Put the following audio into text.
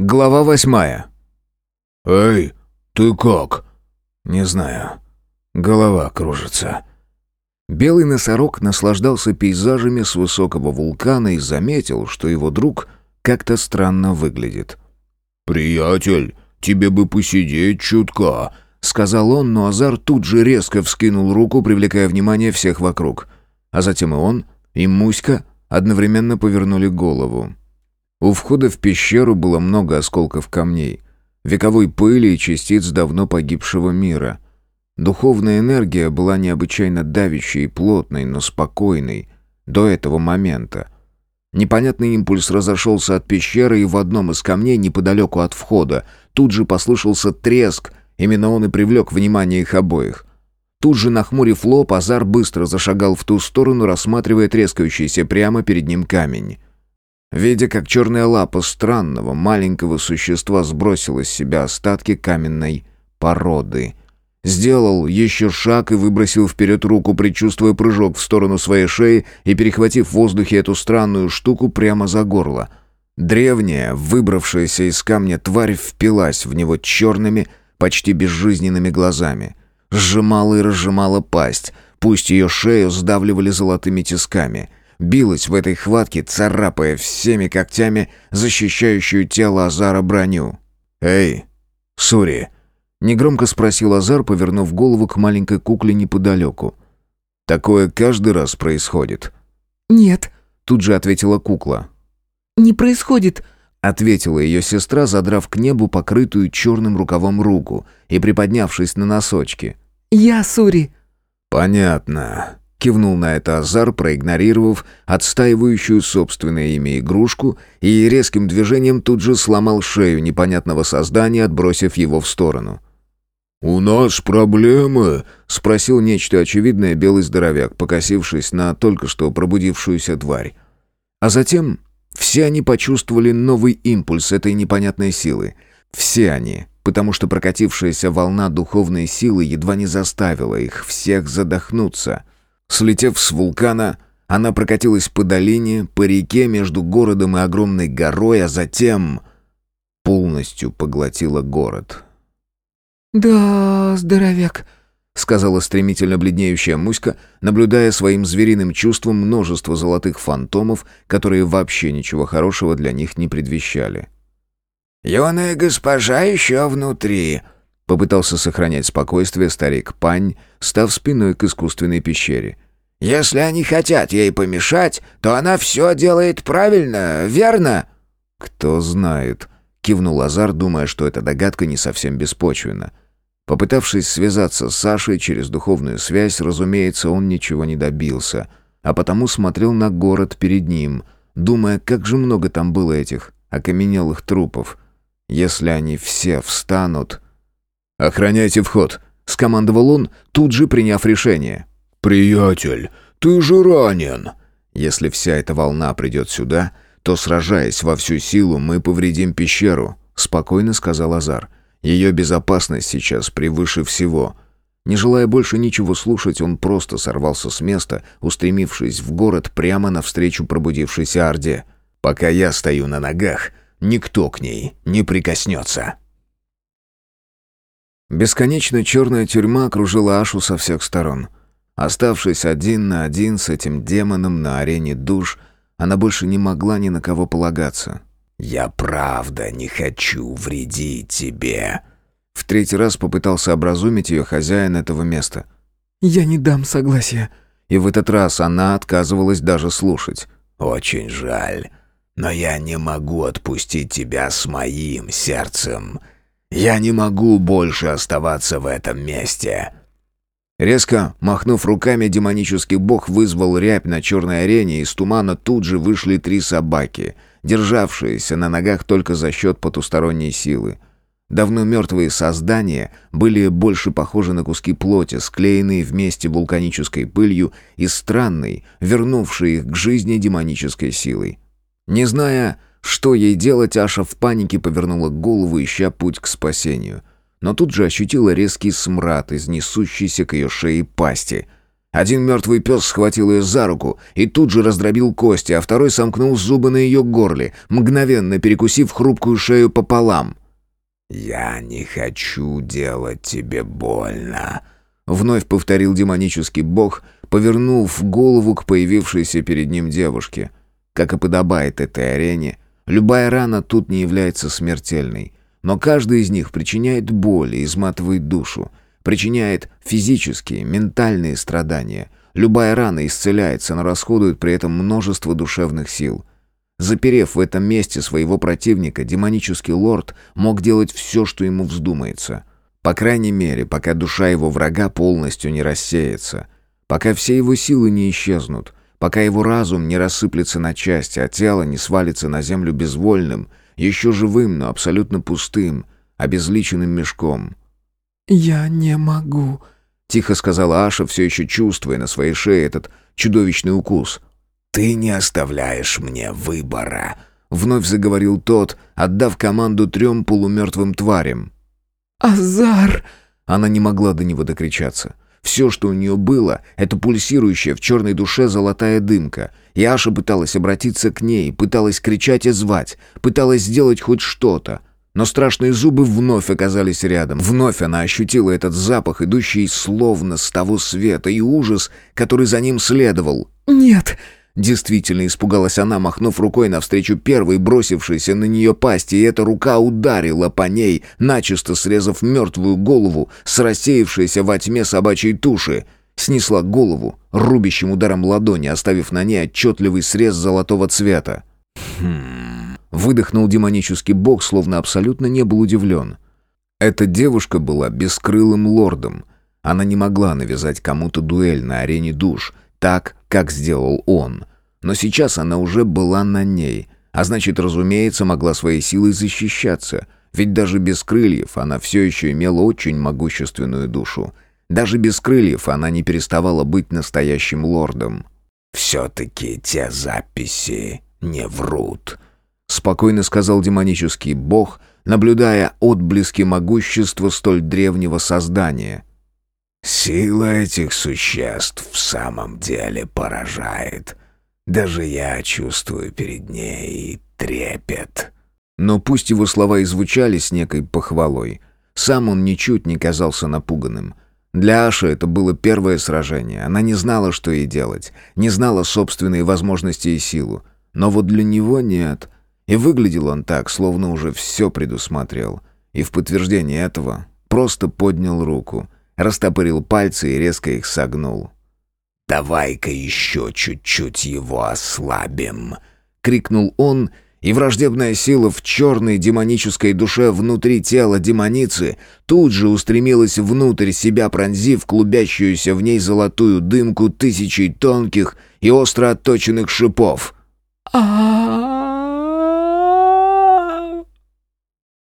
Глава восьмая. «Эй, ты как?» «Не знаю. Голова кружится». Белый носорог наслаждался пейзажами с высокого вулкана и заметил, что его друг как-то странно выглядит. «Приятель, тебе бы посидеть чутка», — сказал он, но Азар тут же резко вскинул руку, привлекая внимание всех вокруг. А затем и он, и Муська одновременно повернули голову. У входа в пещеру было много осколков камней, вековой пыли и частиц давно погибшего мира. Духовная энергия была необычайно давящей и плотной, но спокойной до этого момента. Непонятный импульс разошелся от пещеры, и в одном из камней неподалеку от входа тут же послышался треск, именно он и привлек внимание их обоих. Тут же, нахмурив лоб, Азар быстро зашагал в ту сторону, рассматривая трескающийся прямо перед ним камень. Видя, как черная лапа странного маленького существа сбросила с себя остатки каменной породы. Сделал еще шаг и выбросил вперед руку, предчувствуя прыжок в сторону своей шеи и перехватив в воздухе эту странную штуку прямо за горло. Древняя, выбравшаяся из камня тварь впилась в него черными, почти безжизненными глазами. Сжимала и разжимала пасть, пусть ее шею сдавливали золотыми тисками — билась в этой хватке, царапая всеми когтями защищающую тело Азара броню. «Эй, Сури!» — негромко спросил Азар, повернув голову к маленькой кукле неподалеку. «Такое каждый раз происходит?» «Нет», — тут же ответила кукла. «Не происходит», — ответила ее сестра, задрав к небу покрытую черным рукавом руку и приподнявшись на носочки. «Я Сури». «Понятно», Кивнул на это Азар, проигнорировав отстаивающую собственное имя игрушку и резким движением тут же сломал шею непонятного создания, отбросив его в сторону. «У нас проблемы?» — спросил нечто очевидное белый здоровяк, покосившись на только что пробудившуюся тварь. А затем все они почувствовали новый импульс этой непонятной силы. Все они, потому что прокатившаяся волна духовной силы едва не заставила их всех задохнуться — Слетев с вулкана, она прокатилась по долине, по реке между городом и огромной горой, а затем полностью поглотила город. «Да, здоровяк», — сказала стремительно бледнеющая Муська, наблюдая своим звериным чувством множество золотых фантомов, которые вообще ничего хорошего для них не предвещали. «Юная госпожа еще внутри», Попытался сохранять спокойствие старик Пань, став спиной к искусственной пещере. «Если они хотят ей помешать, то она все делает правильно, верно?» «Кто знает», — кивнул Азар, думая, что эта догадка не совсем беспочвенна. Попытавшись связаться с Сашей через духовную связь, разумеется, он ничего не добился, а потому смотрел на город перед ним, думая, как же много там было этих окаменелых трупов. Если они все встанут... «Охраняйте вход», — скомандовал он, тут же приняв решение. «Приятель, ты же ранен!» «Если вся эта волна придет сюда, то, сражаясь во всю силу, мы повредим пещеру», — спокойно сказал Азар. «Ее безопасность сейчас превыше всего». Не желая больше ничего слушать, он просто сорвался с места, устремившись в город прямо навстречу пробудившейся Орде. «Пока я стою на ногах, никто к ней не прикоснется». Бесконечно черная тюрьма окружила Ашу со всех сторон. Оставшись один на один с этим демоном на арене душ, она больше не могла ни на кого полагаться. «Я правда не хочу вредить тебе», в третий раз попытался образумить ее хозяин этого места. «Я не дам согласия». И в этот раз она отказывалась даже слушать. «Очень жаль, но я не могу отпустить тебя с моим сердцем. Я не могу больше оставаться в этом месте». Резко, махнув руками, демонический бог вызвал рябь на черной арене, и из тумана тут же вышли три собаки, державшиеся на ногах только за счет потусторонней силы. Давно мертвые создания были больше похожи на куски плоти, склеенные вместе вулканической пылью и странной, вернувшей их к жизни демонической силой. Не зная, что ей делать, Аша в панике повернула голову, ища путь к спасению. Но тут же ощутила резкий смрад из несущейся к ее шее пасти. Один мертвый пес схватил ее за руку и тут же раздробил кости, а второй сомкнул зубы на ее горле, мгновенно перекусив хрупкую шею пополам. «Я не хочу делать тебе больно», — вновь повторил демонический бог, повернув голову к появившейся перед ним девушке. Как и подобает этой арене, любая рана тут не является смертельной, но каждый из них причиняет боль и изматывает душу, причиняет физические, ментальные страдания. Любая рана исцеляется, но расходует при этом множество душевных сил. Заперев в этом месте своего противника, демонический лорд мог делать все, что ему вздумается. По крайней мере, пока душа его врага полностью не рассеется. Пока все его силы не исчезнут. Пока его разум не рассыплется на части, а тело не свалится на землю безвольным, еще живым, но абсолютно пустым, обезличенным мешком. «Я не могу», — тихо сказала Аша, все еще чувствуя на своей шее этот чудовищный укус. «Ты не оставляешь мне выбора», — вновь заговорил тот, отдав команду трем полумертвым тварям. «Азар!» Она не могла до него докричаться. Все, что у нее было, это пульсирующая в черной душе золотая дымка. И Аша пыталась обратиться к ней, пыталась кричать и звать, пыталась сделать хоть что-то. Но страшные зубы вновь оказались рядом. Вновь она ощутила этот запах, идущий словно с того света, и ужас, который за ним следовал. «Нет!» Действительно испугалась она, махнув рукой навстречу первой, бросившейся на нее пасти, и эта рука ударила по ней, начисто срезав мертвую голову с рассеявшейся во тьме собачьей туши. Снесла голову рубящим ударом ладони, оставив на ней отчетливый срез золотого цвета. «Хм...» Выдохнул демонический бог, словно абсолютно не был удивлен. Эта девушка была бескрылым лордом. Она не могла навязать кому-то дуэль на арене душ — так, как сделал он. Но сейчас она уже была на ней, а значит, разумеется, могла своей силой защищаться, ведь даже без крыльев она все еще имела очень могущественную душу. Даже без крыльев она не переставала быть настоящим лордом. «Все-таки те записи не врут», — спокойно сказал демонический бог, наблюдая отблески могущества столь древнего создания — Сила этих существ в самом деле поражает. Даже я чувствую перед ней трепет. Но пусть его слова и звучали с некой похвалой, сам он ничуть не казался напуганным. Для Аши это было первое сражение. Она не знала, что ей делать, не знала собственные возможности и силу. Но вот для него нет. И выглядел он так, словно уже все предусмотрел. И в подтверждение этого просто поднял руку — растопырил пальцы и резко их согнул. «Давай-ка еще чуть-чуть его ослабим!» — крикнул он, и враждебная сила в черной демонической душе внутри тела демоницы тут же устремилась внутрь себя, пронзив клубящуюся в ней золотую дымку тысячей тонких и остро отточенных шипов. а